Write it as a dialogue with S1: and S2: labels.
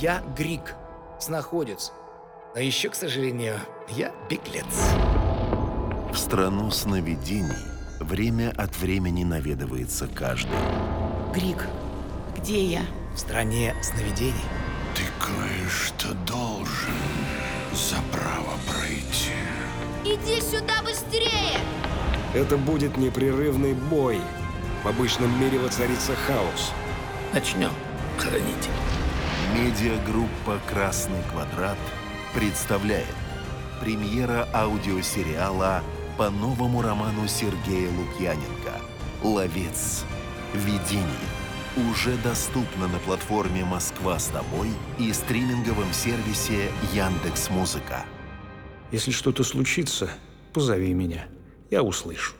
S1: Я Грик, снаходец. Но еще, к сожалению, я беглец.
S2: В страну сновидений время от времени наведывается каждый.
S3: Грик, где я?
S1: В стране сновидений.
S4: Ты кое-что должен за право пройти.
S5: Иди сюда быстрее!
S6: Это будет непрерывный бой. В обычном мире воцарится хаос.
S1: Начнем, хранитель.
S2: Медиагруппа «Красный квадрат» представляет премьера аудиосериала по новому роману Сергея Лукьяненко «Ловец видений». Уже доступно на платформе «Москва с тобой» и стриминговом сервисе Яндекс Музыка.
S6: Если что-то случится, позови меня. Я услышу.